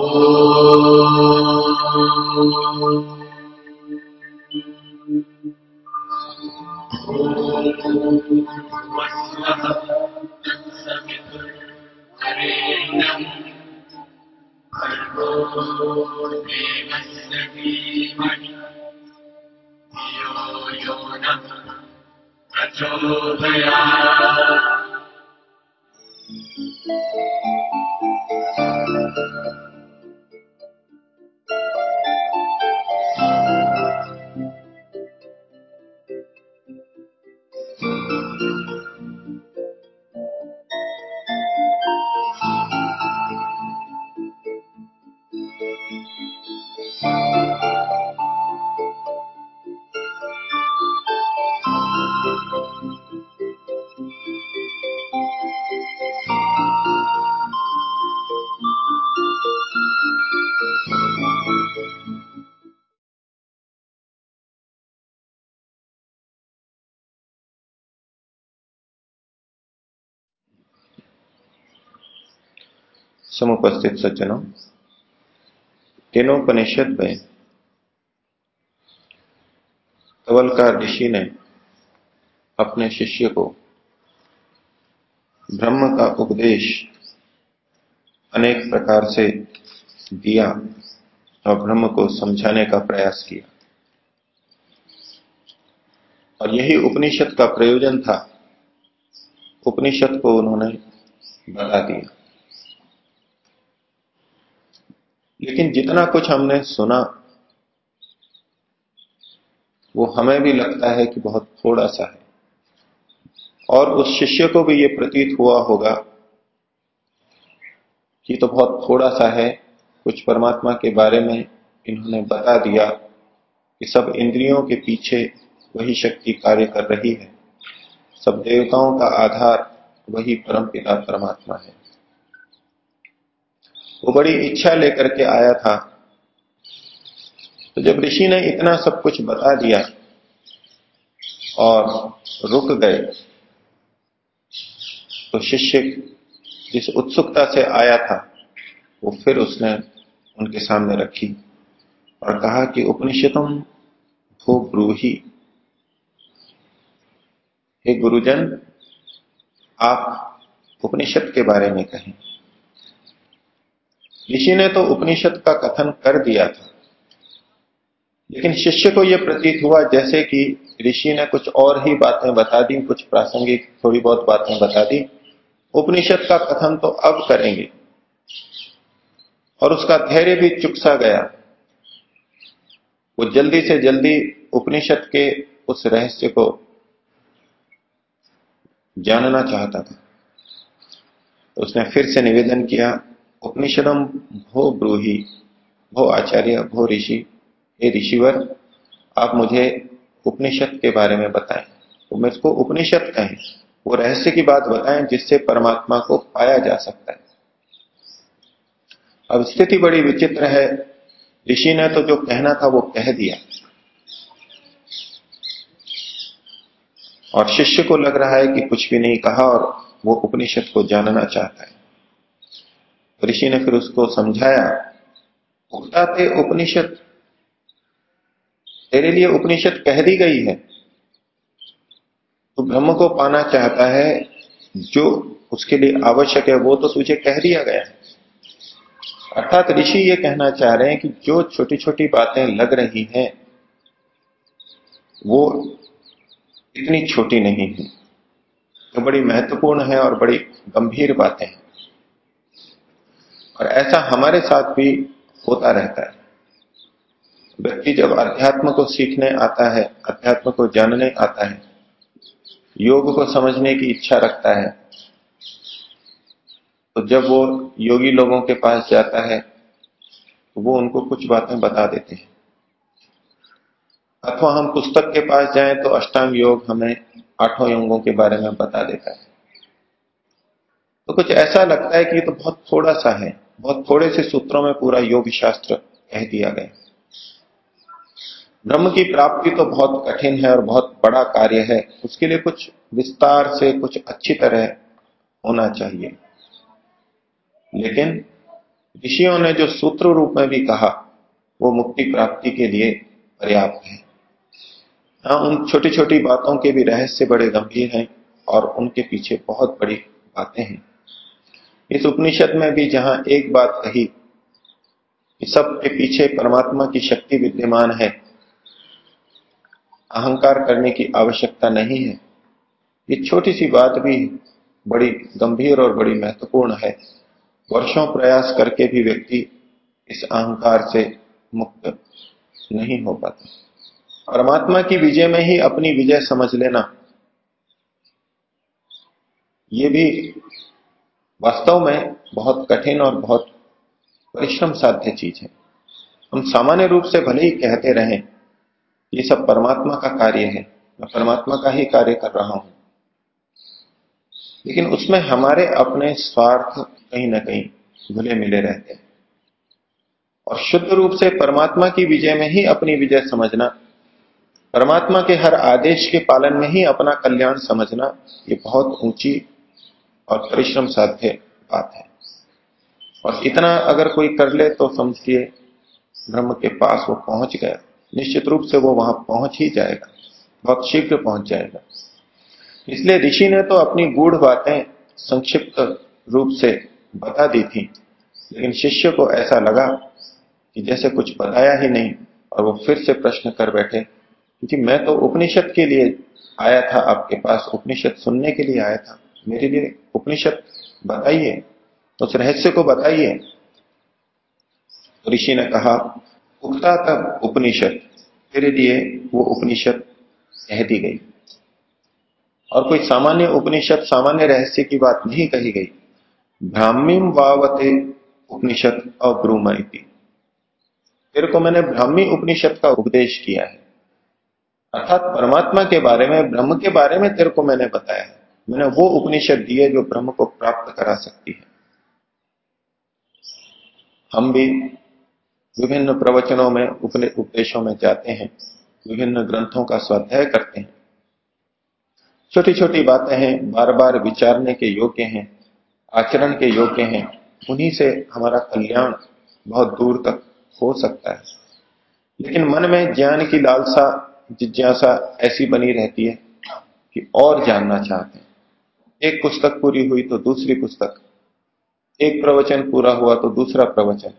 Oh, you're not प्रचोदयात् समुपस्थित सज्जनों केनोपनिषद में कवलकार ऋषि ने अपने शिष्य को ब्रह्म का उपदेश अनेक प्रकार से दिया और ब्रह्म को समझाने का प्रयास किया। और यही उपनिषद का प्रयोजन था। उपनिषद को उन्होंने बता दिया। लेकिन जितना कुछ हमने सुना, वो हमें भी लगता है कि बहुत थोड़ा सा है। और उस शिष्य को भी ये प्रतीत हुआ होगा कि तो बहुत थोड़ा सा है, कुछ परमात्मा के बारे में इन्होंने बता दिया कि सब इंद्रियों के पीछे वही शक्ति कार्य कर रही है। सब देवताओं का आधार वही परम पिता परमात्मा है। वो बड़ी इच्छा लेकर के आया था। तो जब ऋषि ने इतना सब कुछ बता दिया और रुक गए तो शिष्य जिस उत्सुकता से आया था, वो फिर उसने उनके सामने रखी और कहा कि उपनिषदम भो ब्रूही हे गुरुजन, आप उपनिषद के बारे में कहें। ऋषि ने तो उपनिषद का कथन कर दिया था। लेकिन शिष्य को यह प्रतीत हुआ जैसे कि ऋषि ने कुछ और ही बातें बता दी, कुछ प्रासंगिक थोड़ी बहुत बातें बता दी। उपनिषद का कथन तो अब करेंगे। और उसका धैर्य भी चुकसा गया। वो जल्दी से जल्दी उपनिषद के उस रहस्य को जानना चाहता था। उसने फिर से निवेदन किया उपनिषदम भो ब्रूही, भो आचार्य, भो ऋषि। हे ऋषिवर, आप मुझे उपनिषद के बारे में बताएँ। तो मैं इसको उपनिषद कहें। वो रहस्य की बात बताएँ जिससे परमात्मा को पाया जा सकता है। अब स्थिति बड़ी विचित्र है। ऋषि ने तो जो कहना था वो कह दिया। और शिष्य को लग रहा है कि कुछ भी नहीं कहा और वो उपनिषद को जानना चाहता है। ऋषि ने फिर उसको समझाया उगता थे उपनिषद, तेरे लिए उपनिषद कह दी गई है। तो ब्रह्म को पाना चाहता है, जो उसके लिए आवश्यक है, वो तो तुझे कह दिया गया है। अर्थात ऋषि ये कहना चाह रहे हैं कि जो छोटी छोटी बातें लग रही हैं, वो इतनी छोटी नहीं है। तो बड़ी महत्वपूर्ण है और बड़ी गंभीर बातें हैं। और ऐसा हमारे साथ भी होता रहता है। व्यक्ति जब अध्यात्म को सीखने आता है, अध्यात्म को जानने आता है, योग को समझने की इच्छा रखता है तो जब वो योगी लोगों के पास जाता है तो वो उनको कुछ बातें बता देते हैं। अथवा हम पुस्तक के पास जाएँ तो अष्टांग योग हमें आठों योगों के बारे में बता देता है। तो कुछ ऐसा लगता है कि ये तो बहुत थोड़ा सा है। बहुत थोड़े से सूत्रों में पूरा योग शास्त्र कह दिया गया। ब्रह्म की प्राप्ति तो बहुत कठिन है और बहुत बड़ा कार्य है। उसके लिए कुछ विस्तार से कुछ अच्छी तरह होना चाहिए। लेकिन ऋषियों ने जो सूत्र रूप में भी कहा, वो मुक्ति प्राप्ति के लिए पर्याप्त है। हाँ उन छोटी छोटी बातों के भी रहस्य बड़े गंभीर हैं और उनके पीछे बहुत बड़ी बातें हैं। इस उपनिषद में भी जहाँ एक बात कही कि सब के पीछे परमात्मा की शक्ति विद्यमान है, अहंकार करने की आवश्यकता नहीं है। ये छोटी सी बात भी बड़ी गंभीर और बड़ी महत्वपूर्ण है। वर्षों प्रयास करके भी व्यक्ति इस अहंकार से मुक्त नहीं हो पाता। परमात्मा की विजय में ही अपनी विजय समझ लेना, ये भी वास्तव में बहुत कठिन और बहुत परिश्रम साध्य चीज़ है। हम सामान्य रूप से भले ही कहते रहे, ये सब परमात्मा का कार्य है, मैं परमात्मा का ही कार्य कर रहा हूँ। लेकिन उसमें हमारे अपने स्वार्थ कहीं ना कहीं घुले मिले रहते हैं। और शुद्ध रूप से परमात्मा की विजय में ही अपनी विजय समझना, परमात्मा के हर आदेश के पालन में ही अपना कल्याण समझना, ये बहुत ऊँची और परिश्रम साध्य बात है। और इतना अगर कोई कर ले तो समझिए, ब्रह्म के पास वो पहुँच गया। निश्चित रूप से वो वहाँ पहुँच ही जाएगा। बहुत शीघ्र पहुँच जाएगा। इसलिए ऋषि ने तो अपनी गूढ़ बातें संक्षिप्त रूप से बता दी थी, लेकिन शिष्य को ऐसा लगा कि जैसे कुछ बताया ही नहीं और वो फिर से प्रश्न कर बैठे क्योंकि मैं तो उपनिषद के लिए आया था, आपके पास उपनिषद सुनने के लिए आया था, मेरे लिए उपनिषद बताइए। उस रहस्य को बताइए। तो ऋषि ने कहा, उगता तब उपनिषद। तेरे लिए वो उपनिषद कह दी गई। और कोई सामान्य उपनिषद, सामान्य रहस्य की बात नहीं कही गई। ब्राह्मीम वावते उपनिषद अब्रूमती तेरे को मैंने ब्राह्मी उपनिषद का उपदेश किया है। अर्थात परमात्मा के बारे में, ब्रह्म के बारे में तेरे को मैंने बताया है। मैंने वो उपनिषद दिए जो ब्रह्म को प्राप्त करा सकती है। हम भी विभिन्न प्रवचनों में उपदेशों में जाते हैं, विभिन्न ग्रंथों का स्वाध्याय करते हैं। छोटी छोटी बातें हैं बार बार विचारने के योग्य हैं, आचरण के योग्य हैं, उन्हीं से हमारा कल्याण बहुत दूर तक हो सकता है। लेकिन मन में ज्ञान की लालसा, जिज्ञासा ऐसी बनी रहती है कि और जानना चाहते हैं। एक पुस्तक पूरी हुई तो दूसरी पुस्तक। एक प्रवचन पूरा हुआ तो दूसरा प्रवचन।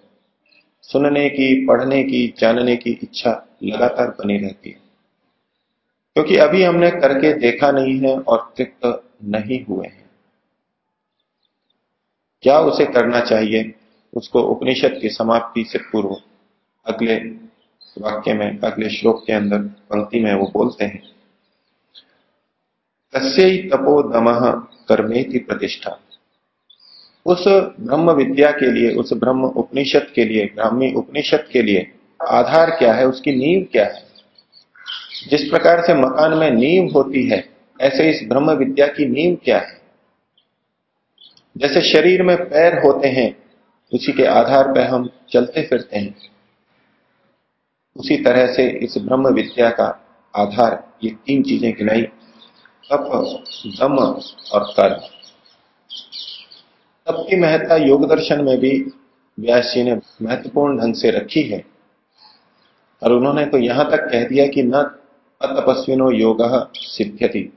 सुनने की, पढ़ने की, जानने की इच्छा लगातार बनी रहती है। क्योंकि अभी हमने करके देखा नहीं है और तृप्त नहीं हुए हैं। क्या उसे करना चाहिए? उसको उपनिषद की समाप्ति से पूर्व अगले वाक्य में, अगले श्लोक के अंदर पंक्ति में वो बोलते हैं। तस्य तपो दम कर्मे की प्रतिष्ठा। उस ब्रह्म विद्या के लिए, उस ब्रह्म उपनिषद के लिए, ब्राह्मी उपनिषद के लिए आधार क्या है, उसकी नींव क्या है? जिस प्रकार से मकान में नींव होती है, ऐसे इस ब्रह्म विद्या की नींव क्या है? जैसे शरीर में पैर होते हैं, उसी के आधार पर हम चलते फिरते हैं। उसी तरह से इस ब्रह्म विद्या का आधार, ये तीन चीज़ें गिनाई तप दम और कर्म तप की महत्ता योग दर्शन में भी व्यास जी ने महत्वपूर्ण ढंग से रखी है। और उन्होंने तो यहाँ तक कह दिया कि न अतपस्विनो योग सिद्ध्यति।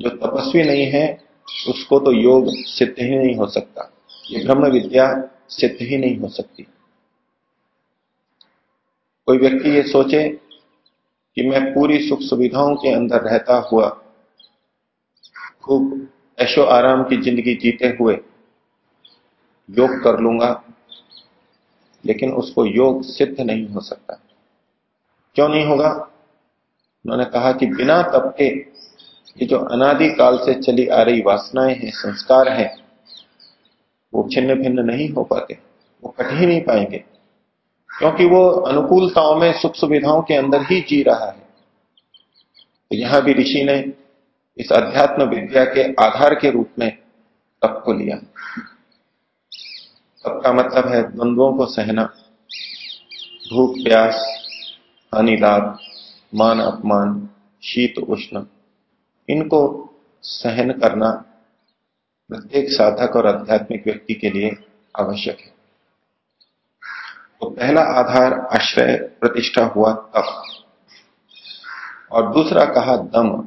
जो तपस्वी नहीं है, उसको तो योग सिद्ध ही नहीं हो सकता। ये ब्रह्म विद्या सिद्ध ही नहीं हो सकती। कोई व्यक्ति ये सोचे कि मैं पूरी सुख सुविधाओं के अंदर रहता हुआ खूब ऐशो आराम की ज़िंदगी जीते हुए योग कर लूँगा, लेकिन उसको योग सिद्ध नहीं हो सकता। क्यों नहीं होगा? उन्होंने कहा कि बिना तप के ये जो अनादि काल से चली आ रही वासनाएँ हैं, संस्कार हैं, वो छिन्न भिन्न नहीं हो पाते, वो कट ही नहीं पाएँगे, क्योंकि वो अनुकूलताओं में सुख सुविधाओं के अंदर ही जी रहा है। तो यहाँ भी ऋषि ने इस अध्यात्म विद्या के आधार के रूप में तप को लिया। तप का मतलब है द्वंद्वों को सहना, भूख, प्यास, हानि, लाभ, मान, अपमान, शीत, उष्ण। इनको सहन करना प्रत्येक साधक और आध्यात्मिक व्यक्ति के लिए आवश्यक है। तो पहला आधार आश्रय प्रतिष्ठा हुआ तप। और दूसरा कहा दम।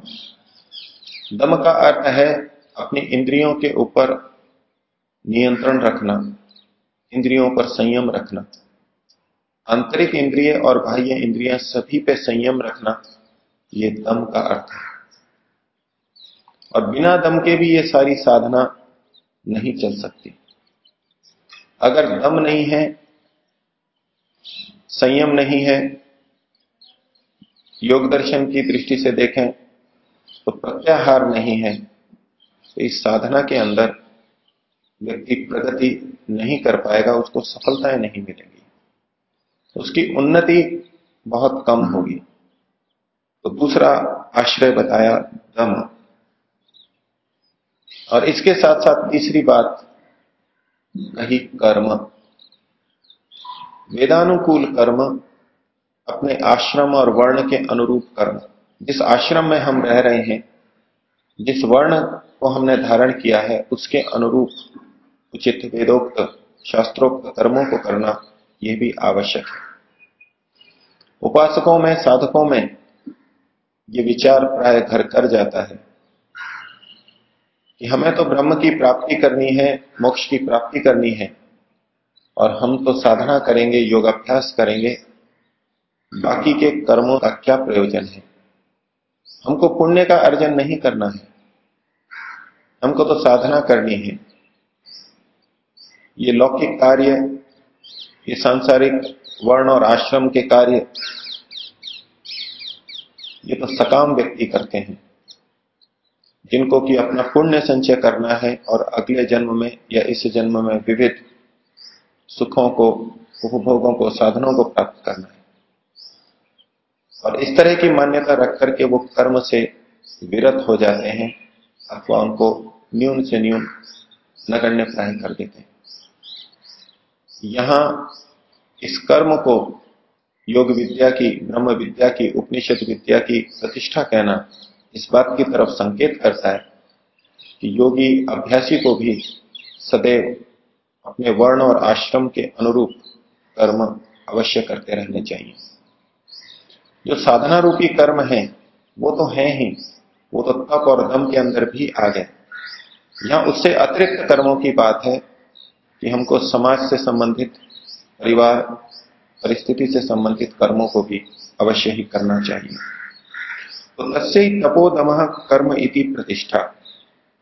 दम का अर्थ है अपनी इंद्रियों के ऊपर नियंत्रण रखना, इंद्रियों पर संयम रखना। आंतरिक इंद्रिय और बाह्य इंद्रियाँ सभी पे संयम रखना, ये दम का अर्थ है। और बिना दम के भी ये सारी साधना नहीं चल सकती। अगर दम नहीं है, संयम नहीं है, योग दर्शन की दृष्टि से देखें तो प्रत्याहार नहीं है। तो इस साधना के अंदर व्यक्ति प्रगति नहीं कर पाएगा, उसको सफलताएँ नहीं मिलेंगी। उसकी उन्नति बहुत कम होगी। तो दूसरा आश्रय बताया, दम। और इसके साथ साथ तीसरी बात कही कर्म। वेदानुकूल कर्म अपने आश्रम और वर्ण के अनुरूप कर्म। जिस आश्रम में हम रह रहे हैं, जिस वर्ण को हमने धारण किया है, उसके अनुरूप उचित वेदोक्त शास्त्रोक्त कर्मों को करना यह भी आवश्यक है। उपासकों में, साधकों में ये विचार प्राय घर कर जाता है कि हमें तो ब्रह्म की प्राप्ति करनी है, मोक्ष की प्राप्ति करनी है, और हम तो साधना करेंगे, योगाभ्यास करेंगे, बाकी के कर्मों का क्या प्रयोजन है? हमको पुण्य का अर्जन नहीं करना है। हमको तो साधना करनी है। ये लौकिक कार्य, ये सांसारिक वर्ण और आश्रम के कार्य, ये तो सकाम व्यक्ति करते हैं, जिनको कि अपना पुण्य संचय करना है और अगले जन्म में या इस जन्म में विविध सुखों को, उपभोगों को, साधनों को प्राप्त करना है। और इस तरह की मान्यता रख करके वो कर्म से विरत हो जाते हैं अथवा उनको न्यून से न्यून नगण्य प्राय कर देते हैं। यहाँ इस कर्म को योग विद्या की, ब्रह्म विद्या की, उपनिषद विद्या की प्रतिष्ठा कहना इस बात की तरफ़ संकेत करता है कि योगी अभ्यासी को भी सदैव अपने वर्ण और आश्रम के अनुरूप कर्म अवश्य करते रहने चाहिए। जो साधना रूपी कर्म है, वो तो है ही। वो तो तप और दम के अंदर भी आ गए। यहाँ उससे अतिरिक्त कर्मों की बात है कि हमको समाज से संबंधित, परिवार, परिस्थिति से संबंधित कर्मों को भी अवश्य ही करना चाहिए। तो तस्य ही तपोदम कर्म इति प्रतिष्ठा।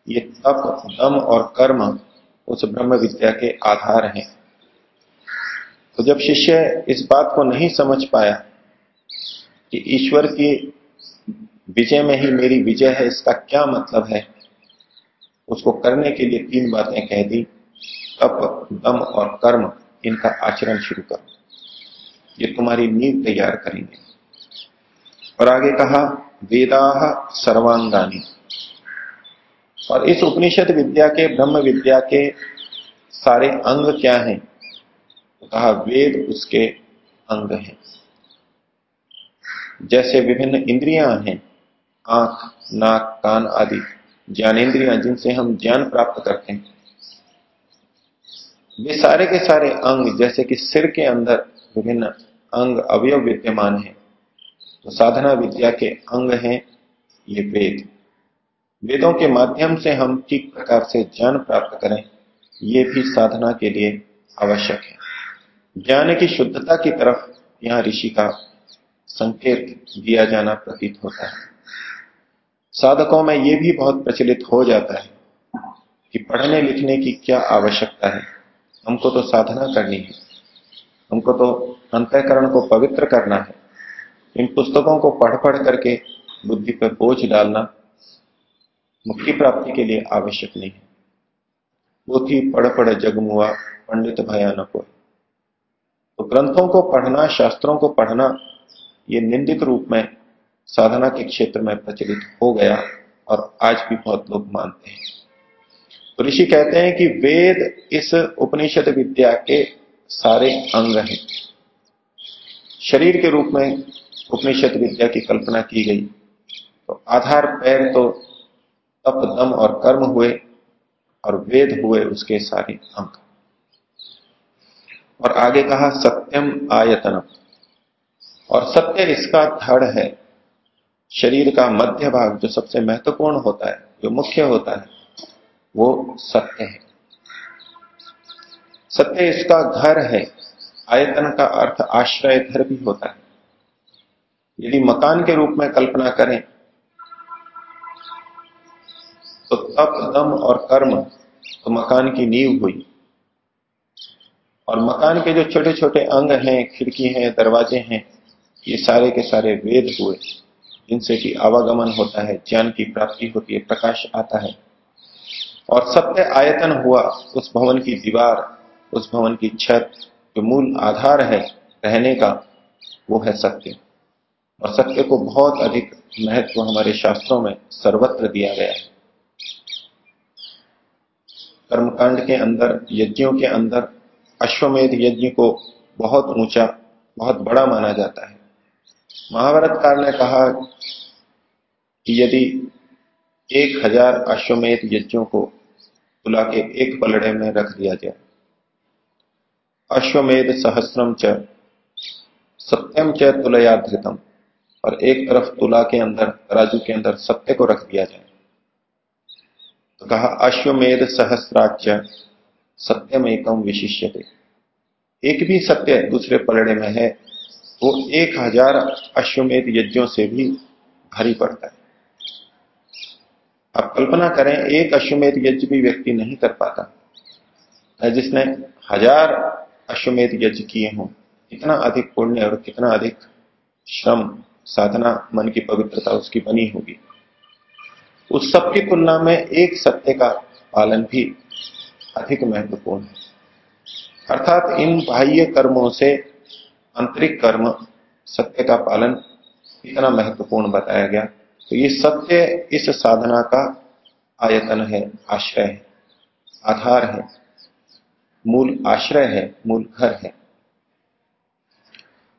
ये तप, दम और कर्म उस ब्रह्म विद्या के आधार हैं। तो जब शिष्य इस बात को नहीं समझ पाया कि ईश्वर की विजय में ही मेरी विजय है, इसका क्या मतलब है? उसको करने के लिए तीन बातें कह दी। तप, दम और कर्म, इनका आचरण शुरू करो। ये तुम्हारी नींव तैयार करेंगे। और आगे कहा, वेदा सर्वांगानी। और इस उपनिषद विद्या के, ब्रह्म विद्या के सारे अंग क्या हैं? तो कहा, वेद उसके अंग हैं। जैसे विभिन्न इंद्रियाँ हैं, आँख, नाक, कान आदि ज्ञानेन्द्रियाँ जिनसे हम ज्ञान प्राप्त करते हैं। वे सारे के सारे अंग, जैसे कि सिर के अंदर विभिन्न अंग अवयव विद्यमान है तो साधना विद्या के अंग हैं ये वेद। वेदों के माध्यम से हम ठीक प्रकार से ज्ञान प्राप्त करें, ये भी साधना के लिए आवश्यक है। ज्ञान की शुद्धता की तरफ़ यहाँ ऋषि का संकेत दिया जाना प्रतीत होता है। साधकों में यह भी बहुत प्रचलित हो जाता है कि पढ़ने लिखने की क्या आवश्यकता है। हमको तो साधना करनी है। हमको तो अंतकरण को पवित्र करना है। इन पुस्तकों को पढ़ पढ़ करके बुद्धि पर बोझ डालना मुक्ति प्राप्ति के लिए आवश्यक नहीं है। बुद्धि पढ़ पढ़ जगमुआ पंडित भयानक। तो ग्रंथों को पढ़ना, शास्त्रों को पढ़ना ये निंदित रूप में साधना के क्षेत्र में प्रचलित हो गया और आज भी बहुत लोग मानते हैं। तो ऋषि कहते हैं कि वेद इस उपनिषद विद्या के सारे अंग हैं। शरीर के रूप में उपनिषद विद्या की कल्पना की गई। तो आधार पैर तो तप, दम और कर्म हुए और वेद हुए उसके सारे अंक और आगे कहा, सत्यम आयतनम। और सत्य इसका धड़ है। शरीर का मध्य भाग जो सबसे महत्वपूर्ण होता है, जो मुख्य होता है, वो सत्य है। सत्य इसका घर है। आयतन का अर्थ आश्रय घर भी होता है। यदि मकान के रूप में कल्पना करें तो तप, दम और कर्म तो मकान की नींव हुई। और मकान के जो छोटे छोटे अंग हैं, खिड़की हैं, दरवाजे हैं ये सारे के सारे वेद हुए, जिनसे कि आवागमन होता है, ज्ञान की प्राप्ति होती है, प्रकाश आता है। और सत्य आयतन हुआ उस भवन की दीवार, उस भवन की छत, जो मूल आधार है रहने का, वो है सत्य। और सत्य को बहुत अधिक महत्व हमारे शास्त्रों में सर्वत्र दिया गया है। कर्मकांड के अंदर, यज्ञों के अंदर, अश्वमेध यज्ञ को बहुत ऊँचा, बहुत बड़ा माना जाता है। महाभारत काल ने कहा कि यदि एक हज़ार अश्वमेध यज्ञों को तुला के एक पलड़े में रख दिया जाए, अश्वमेध सहस्रम च, सत्यम च तुलया धृतम और एक तरफ़ तुला के अंदर, राजू के अंदर सत्य को रख दिया जाए तो कहा, अश्वमेध सहस्राच सत्यम एकम विशिष्य एक भी सत्य दूसरे पलड़े में है वो एक हज़ार अश्वमेध यज्ञों से भी भारी पड़ता है। आप कल्पना करें, एक अश्वमेध यज्ञ भी व्यक्ति नहीं कर पाता। जिसने हज़ार अश्वमेध यज्ञ किए हों, कितना अधिक पुण्य और कितना अधिक श्रम, साधना, मन की पवित्रता उसकी बनी होगी। उस सब की तुलना में एक सत्य का पालन भी अधिक महत्वपूर्ण है। अर्थात इन बाह्य कर्मों से आंतरिक कर्म सत्य का पालन इतना महत्वपूर्ण बताया गया। तो ये सत्य इस साधना का आयतन है, आश्रय है, आधार है, मूल आश्रय है, मूल घर है।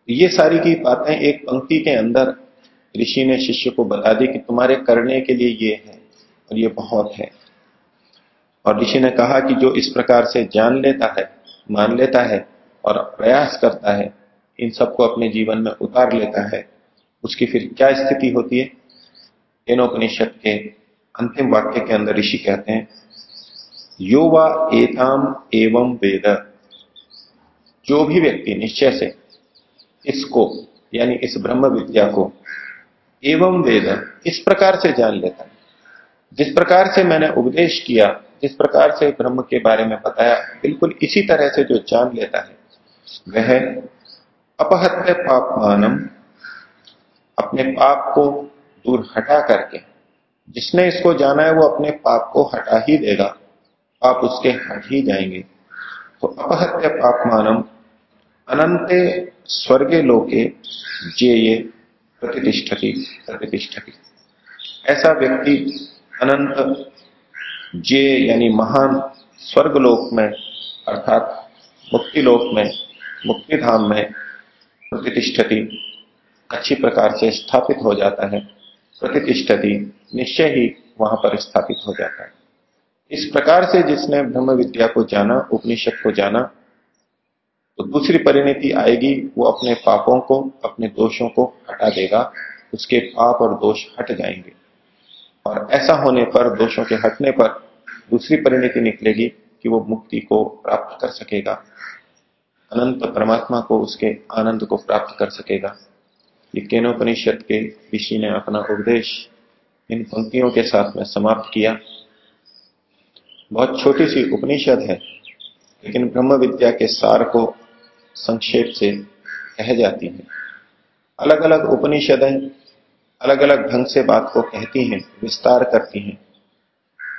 ये सारी की बातें एक पंक्ति के अंदर ऋषि ने शिष्य को बता दी कि तुम्हारे करने के लिए ये है और ये बहुत है। और ऋषि ने कहा कि जो इस प्रकार से जान लेता है, मान लेता है और प्रयास करता है इन सबको अपने जीवन में उतार लेता है, उसकी फिर क्या स्थिति होती है? केनोपनिषद के अंतिम वाक्य के अंदर ऋषि कहते हैं यो वा एताम एवं वेद। जो भी व्यक्ति निश्चय से इसको, यानी इस ब्रह्म विद्या को एवं वेद इस प्रकार से जान लेता है। जिस प्रकार से मैंने उपदेश किया, जिस प्रकार से ब्रह्म के बारे में बताया, बिल्कुल इसी तरह से जो जान लेता है, वह अपहत्य पापमानम अपने पाप को दूर हटा करके। जिसने इसको जाना है, वो अपने पाप को हटा ही देगा। पाप उसके हट ही जाएँगे। तो अपहत्य पापमानम अनंते स्वर्गे लोके जे ये प्रतिष्ठती प्रतिष्ठती। ऐसा व्यक्ति अनंत जे यानी महान स्वर्गलोक में, अर्थात मुक्ति लोक में मुक्ति धाम में प्रतिष्ठति। अच्छी प्रकार से स्थापित हो जाता है। प्रतिष्ठति निश्चय ही वहाँ पर स्थापित हो जाता है। इस प्रकार से जिसने ब्रह्म विद्या को जाना, उपनिषद को जाना तो दूसरी परिणति आएगी, वो अपने पापों को, अपने दोषों को हटा देगा। उसके पाप और दोष हट जाएँगे। और ऐसा होने पर, दोषों के हटने पर दूसरी परिणति निकलेगी कि वो मुक्ति को प्राप्त कर सकेगा। अनंत परमात्मा को उसके आनंद को प्राप्त कर सकेगा। ये केनोपनिषद के ऋषि ने अपना उपदेश इन पंक्तियों के साथ में समाप्त किया। बहुत छोटी सी उपनिषद है, लेकिन ब्रह्म विद्या के सार को संक्षेप से कह जाती है। अलग अलग उपनिषदें अलग अलग ढंग से बात को कहती हैं, विस्तार करती हैं।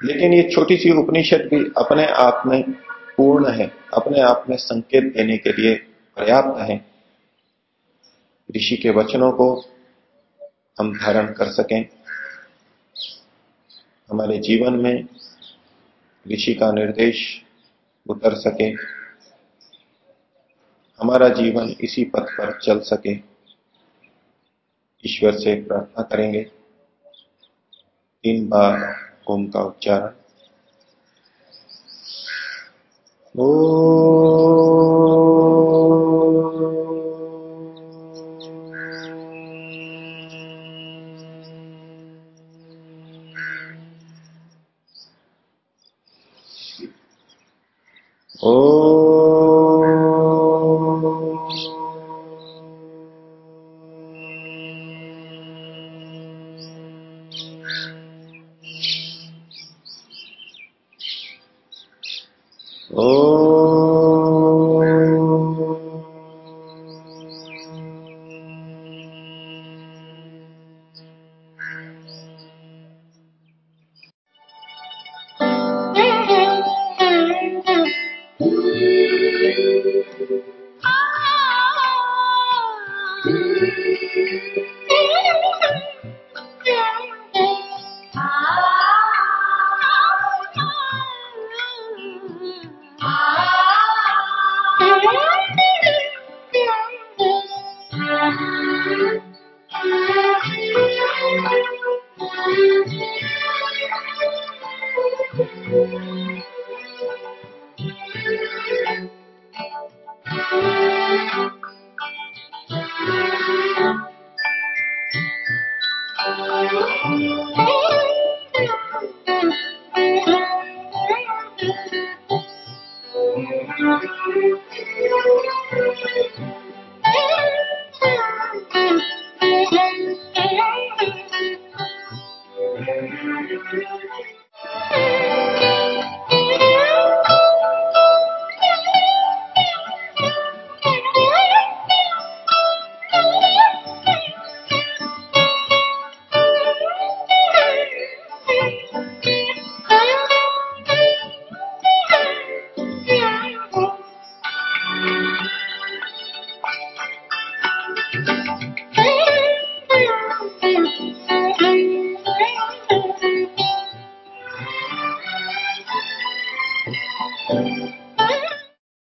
लेकिन ये छोटी सी उपनिषद भी अपने आप में पूर्ण है, अपने आप में संकेत देने के लिए पर्याप्त है। ऋषि के वचनों को हम धारण कर सकें। हमारे जीवन में ऋषि का निर्देश उतर सके। हमारा जीवन इसी पथ पर चल सके। ईश्वर से प्रार्थना करेंगे। तीन बार ओम का उच्चारण। Thank